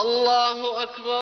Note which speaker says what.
Speaker 1: الله أكبر.